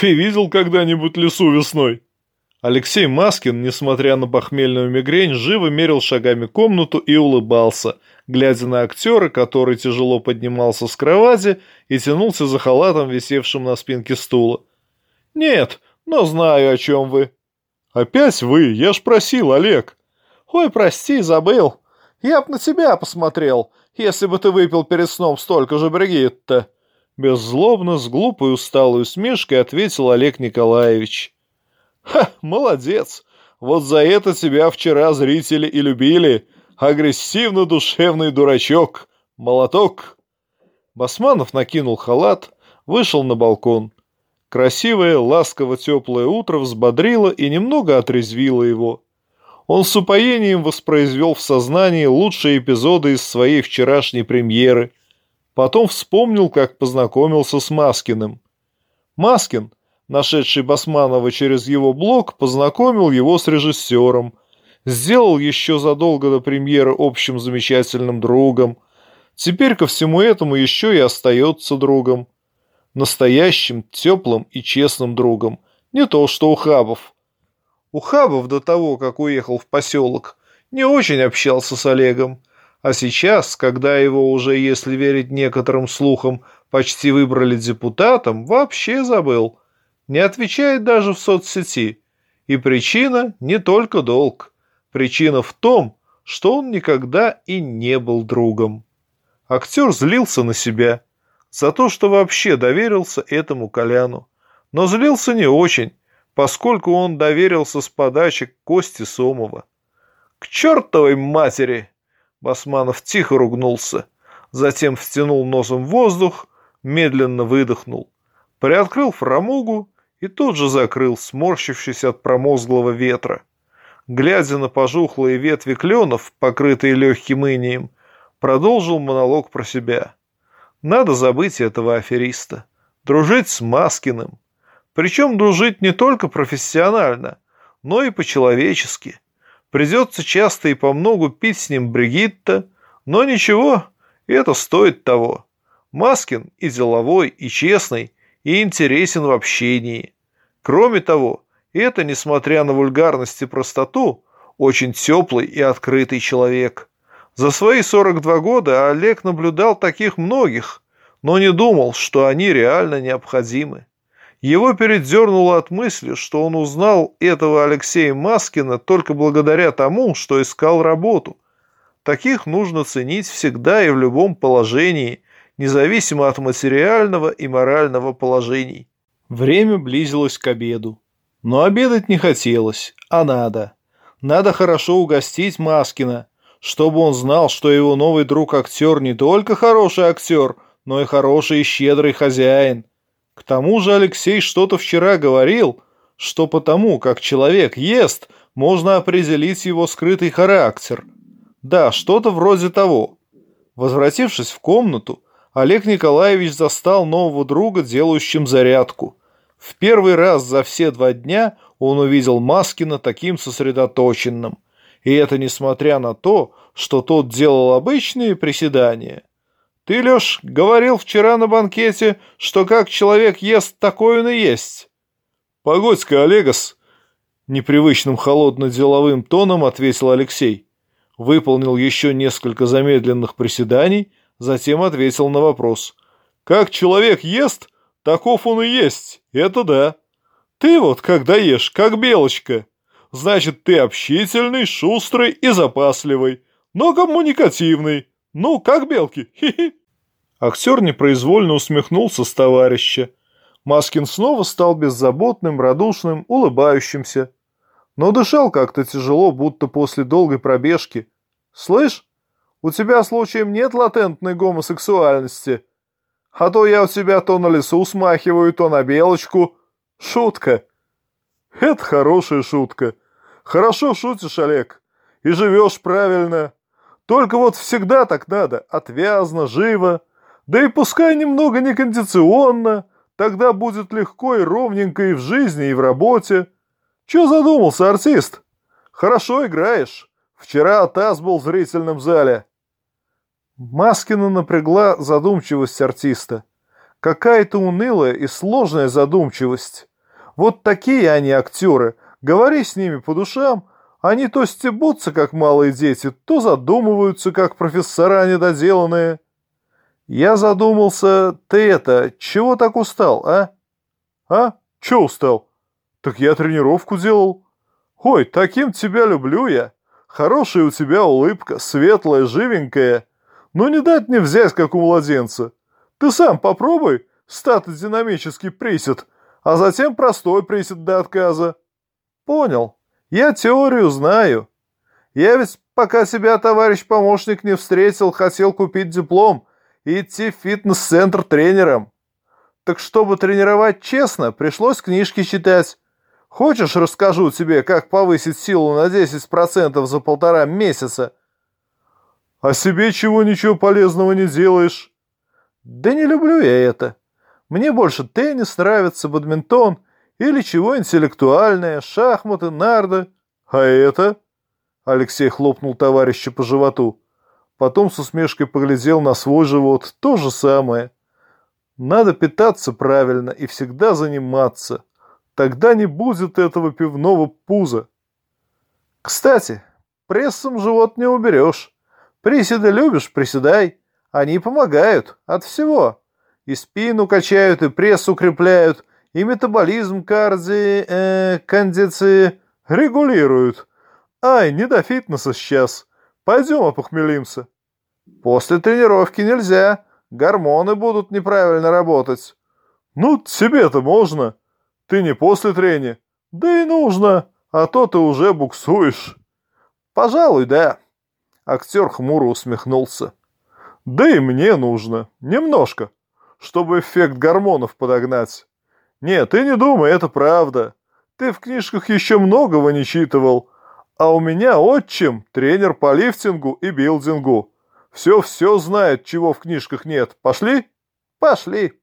Ты видел когда-нибудь лесу весной? Алексей Маскин, несмотря на похмельную мигрень, живо мерил шагами комнату и улыбался, глядя на актера, который тяжело поднимался с кровати и тянулся за халатом, висевшим на спинке стула. «Нет, но знаю, о чем вы». «Опять вы? Я ж просил, Олег». «Ой, прости, забыл. Я б на тебя посмотрел, если бы ты выпил перед сном столько же Бригитта». Беззлобно, с глупой усталой усмешкой ответил Олег Николаевич. «Ха, молодец! Вот за это тебя вчера зрители и любили. Агрессивно-душевный дурачок. Молоток!» Басманов накинул халат, вышел на балкон. Красивое, ласково-теплое утро взбодрило и немного отрезвило его. Он с упоением воспроизвел в сознании лучшие эпизоды из своей вчерашней премьеры. Потом вспомнил, как познакомился с Маскиным. Маскин, нашедший Басманова через его блог, познакомил его с режиссером. Сделал еще задолго до премьеры общим замечательным другом. Теперь ко всему этому еще и остается другом. Настоящим, теплым и честным другом. Не то, что у Хабов. У Хабов до того, как уехал в поселок, не очень общался с Олегом. А сейчас, когда его уже, если верить некоторым слухам, почти выбрали депутатом, вообще забыл не отвечает даже в соцсети. И причина не только долг. Причина в том, что он никогда и не был другом. Актер злился на себя за то, что вообще доверился этому Коляну. Но злился не очень, поскольку он доверился с подачи Кости Сомова. «К чертовой матери!» Басманов тихо ругнулся, затем втянул носом воздух, медленно выдохнул, приоткрыл фрамугу и тут же закрыл, сморщившись от промозглого ветра. Глядя на пожухлые ветви кленов, покрытые легким инием, продолжил монолог про себя. Надо забыть этого афериста. Дружить с Маскиным. Причем дружить не только профессионально, но и по-человечески. Придется часто и по многу пить с ним Бригитта, но ничего, это стоит того. Маскин и деловой, и честный, и интересен в общении. Кроме того, это, несмотря на вульгарность и простоту, очень теплый и открытый человек. За свои 42 года Олег наблюдал таких многих, но не думал, что они реально необходимы. Его передернуло от мысли, что он узнал этого Алексея Маскина только благодаря тому, что искал работу. Таких нужно ценить всегда и в любом положении, независимо от материального и морального положений. Время близилось к обеду. Но обедать не хотелось, а надо. Надо хорошо угостить Маскина, чтобы он знал, что его новый друг-актер не только хороший актер, но и хороший и щедрый хозяин. К тому же Алексей что-то вчера говорил, что потому, как человек ест, можно определить его скрытый характер. Да, что-то вроде того. Возвратившись в комнату, Олег Николаевич застал нового друга, делающим зарядку. В первый раз за все два дня он увидел Маскина таким сосредоточенным. И это несмотря на то, что тот делал обычные приседания. «Ты, Леш, говорил вчера на банкете, что как человек ест, такой он и есть». «Погодь-ка, Олегос!» Непривычным холодно-деловым тоном ответил Алексей. Выполнил еще несколько замедленных приседаний – затем ответил на вопрос. «Как человек ест, таков он и есть, это да. Ты вот, когда ешь, как белочка, значит, ты общительный, шустрый и запасливый, но коммуникативный, ну, как белки, хи-хи». Актер непроизвольно усмехнулся с товарища. Маскин снова стал беззаботным, радушным, улыбающимся. Но дышал как-то тяжело, будто после долгой пробежки. «Слышь, у тебя, случаем, нет латентной гомосексуальности? А то я у тебя то на лесу смахиваю, то на белочку. Шутка. Это хорошая шутка. Хорошо шутишь, Олег. И живешь правильно. Только вот всегда так надо. Отвязно, живо. Да и пускай немного некондиционно. Тогда будет легко и ровненько и в жизни, и в работе. Че задумался, артист? Хорошо играешь. Вчера Атас был в зрительном зале. Маскина напрягла задумчивость артиста. Какая-то унылая и сложная задумчивость. Вот такие они актеры. Говори с ними по душам. Они то стебутся, как малые дети, то задумываются, как профессора недоделанные. Я задумался, ты это, чего так устал, а? А? Че устал? Так я тренировку делал. Ой, таким тебя люблю я. Хорошая у тебя улыбка, светлая, живенькая. Ну не дать не взять, как у младенца. Ты сам попробуй статодинамический присед, а затем простой присед до отказа. Понял. Я теорию знаю. Я ведь, пока себя товарищ помощник не встретил, хотел купить диплом и идти в фитнес-центр тренером. Так чтобы тренировать честно, пришлось книжки читать. Хочешь, расскажу тебе, как повысить силу на 10% за полтора месяца? А себе чего ничего полезного не делаешь? Да не люблю я это. Мне больше теннис нравится, бадминтон или чего интеллектуальное, шахматы, нарды. А это? Алексей хлопнул товарища по животу. Потом с усмешкой поглядел на свой живот. То же самое. Надо питаться правильно и всегда заниматься. Тогда не будет этого пивного пуза. Кстати, прессом живот не уберешь. Приседы любишь, приседай. Они помогают от всего. И спину качают, и пресс укрепляют, и метаболизм карди... Э, кондиции регулируют. Ай, не до фитнеса сейчас. Пойдем опохмелимся. После тренировки нельзя. Гормоны будут неправильно работать. Ну, тебе-то можно. Ты не после трени. Да и нужно, а то ты уже буксуешь. Пожалуй, да. Актер хмуро усмехнулся. Да и мне нужно. Немножко. Чтобы эффект гормонов подогнать. Нет, ты не думай, это правда. Ты в книжках еще многого не читывал. А у меня отчим, тренер по лифтингу и билдингу. Все-все знает, чего в книжках нет. Пошли? Пошли.